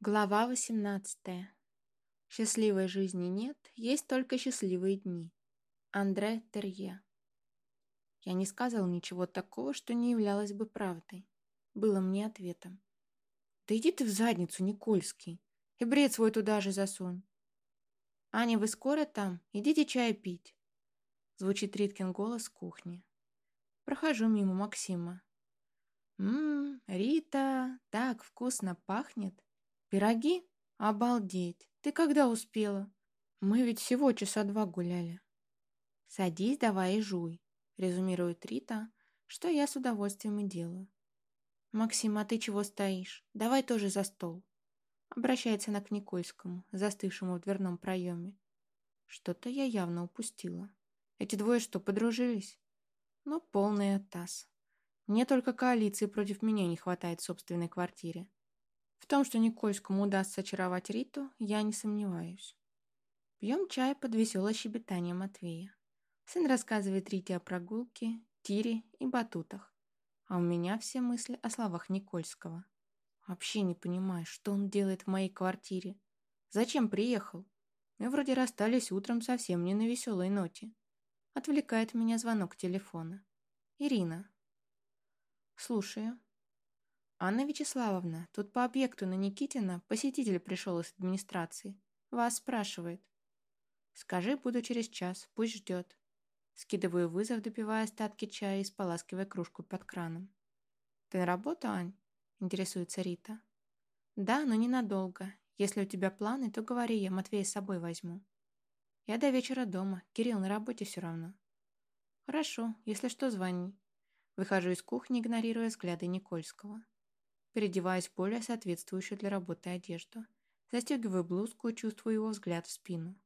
Глава 18. Счастливой жизни нет, есть только счастливые дни. Андре Терье. Я не сказал ничего такого, что не являлось бы правдой. Было мне ответом. «Да иди ты в задницу, Никольский, и бред свой туда же засунь». «Аня, вы скоро там? Идите чай пить». Звучит Риткин голос с кухни. Прохожу мимо Максима. «Ммм, Рита, так вкусно пахнет». «Пироги? Обалдеть! Ты когда успела? Мы ведь всего часа два гуляли». «Садись давай и жуй», — резюмирует Рита, что я с удовольствием и делаю. «Максим, а ты чего стоишь? Давай тоже за стол». Обращается она к Никольскому, застывшему в дверном проеме. Что-то я явно упустила. Эти двое что, подружились? Ну, полный оттас. Мне только коалиции против меня не хватает в собственной квартире. В том, что Никольскому удастся очаровать Риту, я не сомневаюсь. Пьем чай под веселое щебетание Матвея. Сын рассказывает Рите о прогулке, тире и батутах. А у меня все мысли о словах Никольского. Вообще не понимаю, что он делает в моей квартире. Зачем приехал? Мы вроде расстались утром совсем не на веселой ноте. Отвлекает меня звонок телефона. Ирина. Слушаю. «Анна Вячеславовна, тут по объекту на Никитина посетитель пришел из администрации. Вас спрашивает». «Скажи, буду через час, пусть ждет». Скидываю вызов, допивая остатки чая и споласкивая кружку под краном. «Ты на работу, Ань?» – интересуется Рита. «Да, но ненадолго. Если у тебя планы, то говори, я Матвея с собой возьму». «Я до вечера дома. Кирилл на работе все равно». «Хорошо. Если что, звони». Выхожу из кухни, игнорируя взгляды Никольского. Переодеваюсь в более соответствующую для работы одежду. Застегиваю блузку и чувствую его взгляд в спину.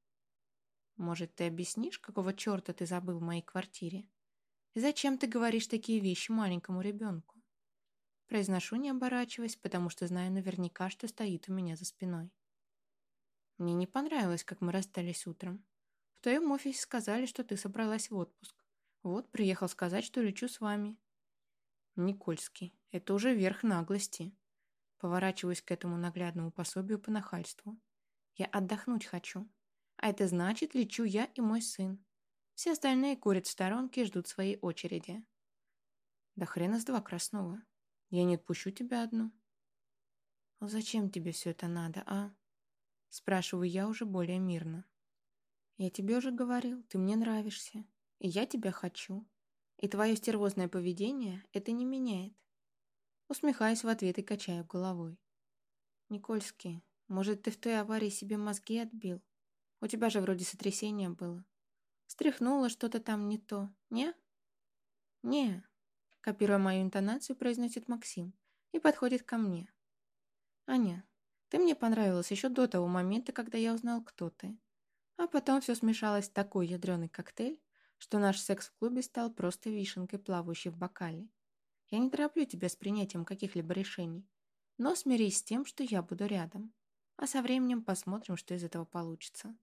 «Может, ты объяснишь, какого черта ты забыл в моей квартире? И зачем ты говоришь такие вещи маленькому ребенку?» Произношу, не оборачиваясь, потому что знаю наверняка, что стоит у меня за спиной. Мне не понравилось, как мы расстались утром. В твоем офисе сказали, что ты собралась в отпуск. Вот, приехал сказать, что лечу с вами. Никольский. Это уже верх наглости. Поворачиваюсь к этому наглядному пособию по нахальству. Я отдохнуть хочу. А это значит, лечу я и мой сын. Все остальные курят в сторонке и ждут своей очереди. Да хрена с два Краснова. Я не отпущу тебя одну. «А зачем тебе все это надо, а? Спрашиваю я уже более мирно. Я тебе уже говорил, ты мне нравишься. И я тебя хочу. И твое стервозное поведение это не меняет. Усмехаюсь в ответ и качаю головой. Никольский, может, ты в той аварии себе мозги отбил? У тебя же вроде сотрясение было. Стряхнуло что-то там не то, не? Не. Копируя мою интонацию, произносит Максим и подходит ко мне. Аня, ты мне понравилась еще до того момента, когда я узнал, кто ты. А потом все смешалось в такой ядреный коктейль, что наш секс в клубе стал просто вишенкой, плавающей в бокале. Я не тороплю тебя с принятием каких-либо решений, но смирись с тем, что я буду рядом. А со временем посмотрим, что из этого получится.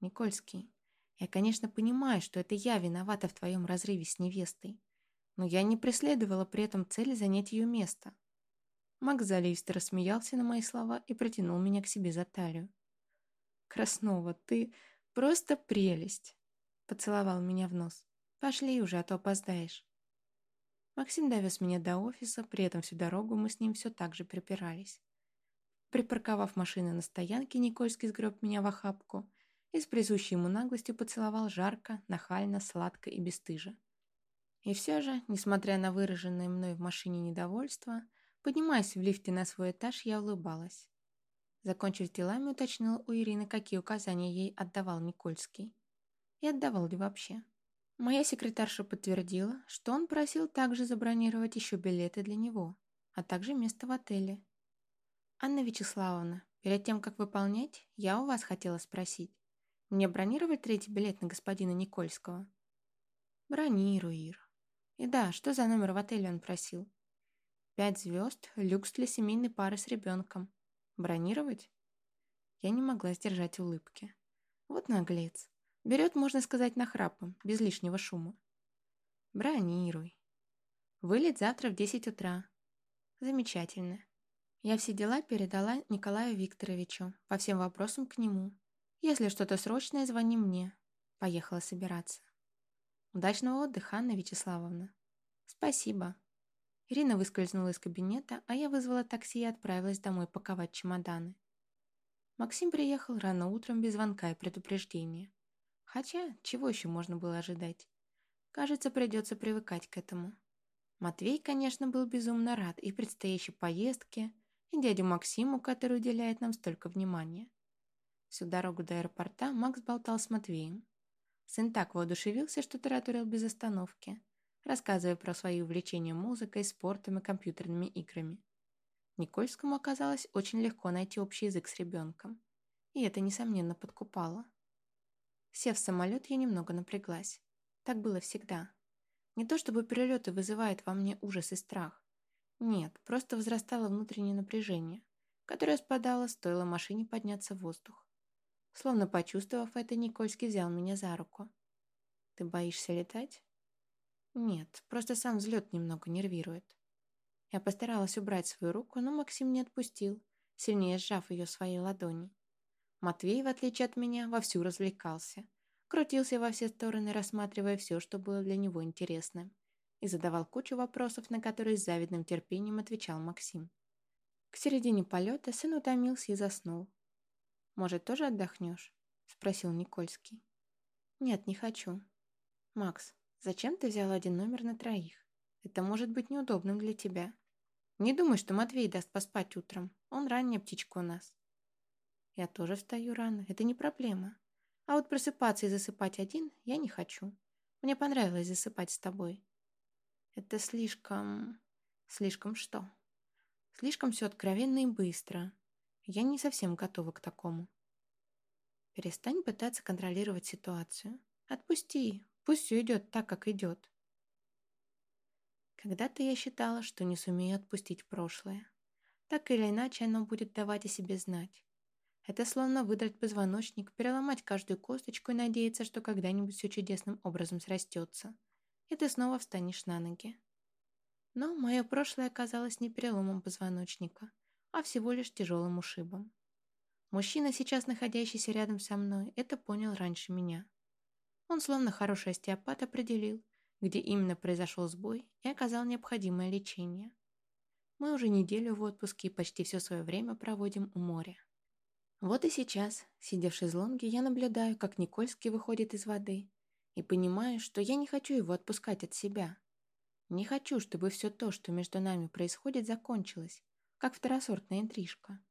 Никольский, я, конечно, понимаю, что это я виновата в твоем разрыве с невестой, но я не преследовала при этом цели занять ее место. Макс заливисто рассмеялся на мои слова и протянул меня к себе за талию. «Краснова, ты просто прелесть!» Поцеловал меня в нос. «Пошли уже, а то опоздаешь». Максим довез меня до офиса, при этом всю дорогу мы с ним все так же припирались. Припарковав машину на стоянке, Никольский сгреб меня в охапку и с присущей ему наглостью поцеловал жарко, нахально, сладко и бесстыже. И все же, несмотря на выраженное мной в машине недовольство, поднимаясь в лифте на свой этаж, я улыбалась. Закончив делами, уточнил у Ирины, какие указания ей отдавал Никольский и отдавал ли вообще. Моя секретарша подтвердила, что он просил также забронировать еще билеты для него, а также место в отеле. «Анна Вячеславовна, перед тем, как выполнять, я у вас хотела спросить, мне бронировать третий билет на господина Никольского?» «Бронируй, Ир. И да, что за номер в отеле он просил?» «Пять звезд, люкс для семейной пары с ребенком. Бронировать?» Я не могла сдержать улыбки. Вот наглец. Берет, можно сказать, нахрапом, без лишнего шума. Бронируй. Вылет завтра в 10 утра. Замечательно. Я все дела передала Николаю Викторовичу, по всем вопросам к нему. Если что-то срочное, звони мне. Поехала собираться. Удачного отдыха, Анна Вячеславовна. Спасибо. Ирина выскользнула из кабинета, а я вызвала такси и отправилась домой паковать чемоданы. Максим приехал рано утром без звонка и предупреждения. Хотя, чего еще можно было ожидать? Кажется, придется привыкать к этому. Матвей, конечно, был безумно рад и предстоящей поездке, и дядю Максиму, который уделяет нам столько внимания. Всю дорогу до аэропорта Макс болтал с Матвеем. Сын так воодушевился, что тараторил без остановки, рассказывая про свои увлечения музыкой, спортом и компьютерными играми. Никольскому оказалось очень легко найти общий язык с ребенком, и это, несомненно, подкупало. Сев в самолет, я немного напряглась. Так было всегда. Не то чтобы перелеты вызывают во мне ужас и страх. Нет, просто возрастало внутреннее напряжение, которое спадало, стоило машине подняться в воздух. Словно почувствовав это, Никольский взял меня за руку. «Ты боишься летать?» «Нет, просто сам взлет немного нервирует». Я постаралась убрать свою руку, но Максим не отпустил, сильнее сжав ее в своей ладони. Матвей, в отличие от меня, вовсю развлекался. Крутился во все стороны, рассматривая все, что было для него интересным. И задавал кучу вопросов, на которые с завидным терпением отвечал Максим. К середине полета сын утомился и заснул. «Может, тоже отдохнешь?» – спросил Никольский. «Нет, не хочу». «Макс, зачем ты взял один номер на троих? Это может быть неудобным для тебя. Не думай, что Матвей даст поспать утром. Он ранняя птичка у нас». «Я тоже встаю рано. Это не проблема. А вот просыпаться и засыпать один я не хочу. Мне понравилось засыпать с тобой». «Это слишком... слишком что?» «Слишком все откровенно и быстро. Я не совсем готова к такому. Перестань пытаться контролировать ситуацию. Отпусти, пусть все идет так, как идет. Когда-то я считала, что не сумею отпустить прошлое. Так или иначе оно будет давать о себе знать. Это словно выдрать позвоночник, переломать каждую косточку и надеяться, что когда-нибудь все чудесным образом срастется. И ты снова встанешь на ноги. Но мое прошлое оказалось не переломом позвоночника, а всего лишь тяжелым ушибом. Мужчина, сейчас находящийся рядом со мной, это понял раньше меня. Он, словно хороший остеопат, определил, где именно произошел сбой и оказал необходимое лечение. Мы уже неделю в отпуске и почти все свое время проводим у моря. Вот и сейчас, сидя в шезлонге, я наблюдаю, как Никольский выходит из воды и понимаю, что я не хочу его отпускать от себя. Не хочу, чтобы все то, что между нами происходит, закончилось, как второсортная интрижка.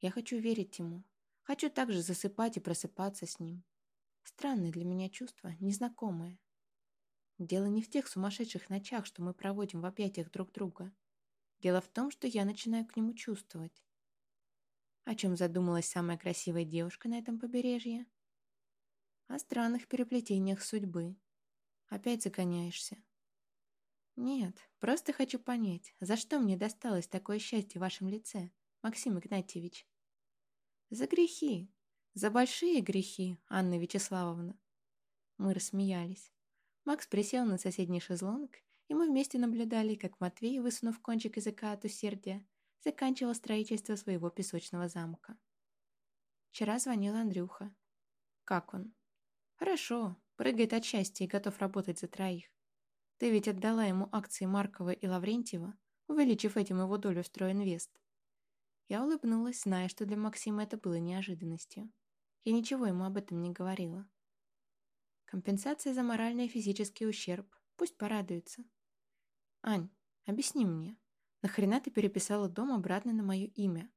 Я хочу верить ему. Хочу также засыпать и просыпаться с ним. Странное для меня чувство, незнакомое. Дело не в тех сумасшедших ночах, что мы проводим в объятиях друг друга. Дело в том, что я начинаю к нему чувствовать. О чем задумалась самая красивая девушка на этом побережье? О странных переплетениях судьбы. Опять загоняешься. «Нет, просто хочу понять, за что мне досталось такое счастье в вашем лице, Максим Игнатьевич?» «За грехи. За большие грехи, Анна Вячеславовна». Мы рассмеялись. Макс присел на соседний шезлонг, и мы вместе наблюдали, как Матвей, высунув кончик языка от усердия, заканчивал строительство своего песочного замка. Вчера звонил Андрюха. «Как он?» «Хорошо, прыгает от счастья и готов работать за троих. Ты ведь отдала ему акции Маркова и Лаврентьева, увеличив этим его долю в Стройинвест. Я улыбнулась, зная, что для Максима это было неожиданностью. Я ничего ему об этом не говорила. Компенсация за моральный и физический ущерб. Пусть порадуется. Ань, объясни мне, нахрена ты переписала дом обратно на мое имя?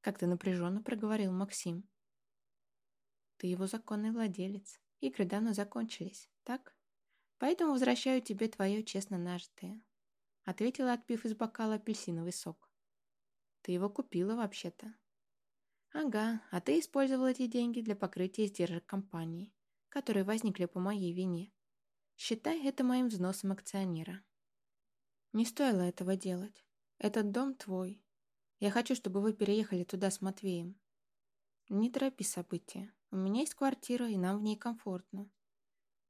Как-то напряженно проговорил Максим. Ты его законный владелец. Игры давно закончились, так? Поэтому возвращаю тебе твое честно нажитое», — ответила, отпив из бокала апельсиновый сок. «Ты его купила вообще-то». «Ага, а ты использовал эти деньги для покрытия издержек компании, которые возникли по моей вине. Считай это моим взносом акционера». «Не стоило этого делать. Этот дом твой. Я хочу, чтобы вы переехали туда с Матвеем». «Не торопи события. У меня есть квартира, и нам в ней комфортно.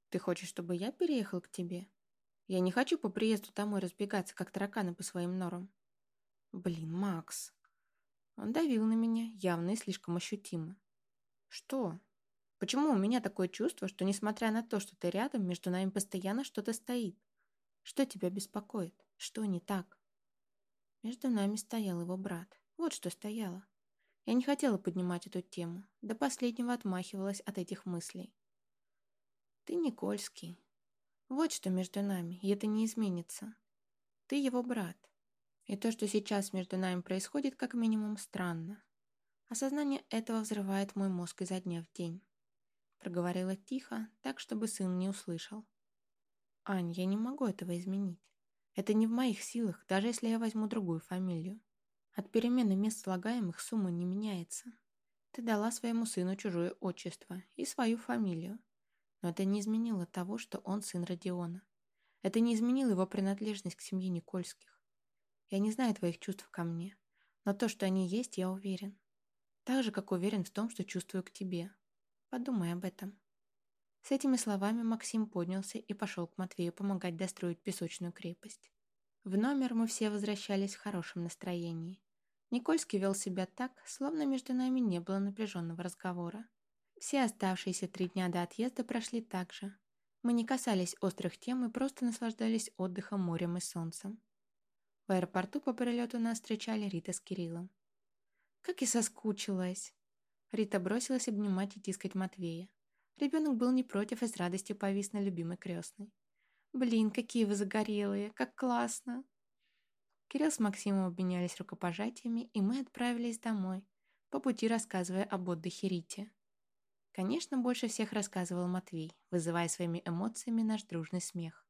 Ты хочешь, чтобы я переехал к тебе? Я не хочу по приезду домой разбегаться, как тараканы по своим норам. Блин, Макс, Он давил на меня, явно и слишком ощутимо. «Что? Почему у меня такое чувство, что, несмотря на то, что ты рядом, между нами постоянно что-то стоит? Что тебя беспокоит? Что не так?» Между нами стоял его брат. Вот что стояло. Я не хотела поднимать эту тему. До последнего отмахивалась от этих мыслей. «Ты Никольский. Вот что между нами, и это не изменится. Ты его брат. И то, что сейчас между нами происходит, как минимум странно. Осознание этого взрывает мой мозг изо дня в день. Проговорила тихо, так, чтобы сын не услышал. «Ань, я не могу этого изменить. Это не в моих силах, даже если я возьму другую фамилию. От перемены мест слагаемых сумма не меняется. Ты дала своему сыну чужое отчество и свою фамилию. Но это не изменило того, что он сын Родиона. Это не изменило его принадлежность к семье Никольских. Я не знаю твоих чувств ко мне, но то, что они есть, я уверен. Так же, как уверен в том, что чувствую к тебе. Подумай об этом». С этими словами Максим поднялся и пошел к Матвею помогать достроить песочную крепость. В номер мы все возвращались в хорошем настроении. Никольский вел себя так, словно между нами не было напряженного разговора. Все оставшиеся три дня до отъезда прошли так же. Мы не касались острых тем и просто наслаждались отдыхом, морем и солнцем. В аэропорту по прилету нас встречали Рита с Кириллом. Как и соскучилась. Рита бросилась обнимать и тискать Матвея. Ребенок был не против и с радостью повис на любимой крестной. «Блин, какие вы загорелые! Как классно!» Кирилл с Максимом обменялись рукопожатиями, и мы отправились домой, по пути рассказывая об отдыхе Рите. Конечно, больше всех рассказывал Матвей, вызывая своими эмоциями наш дружный смех.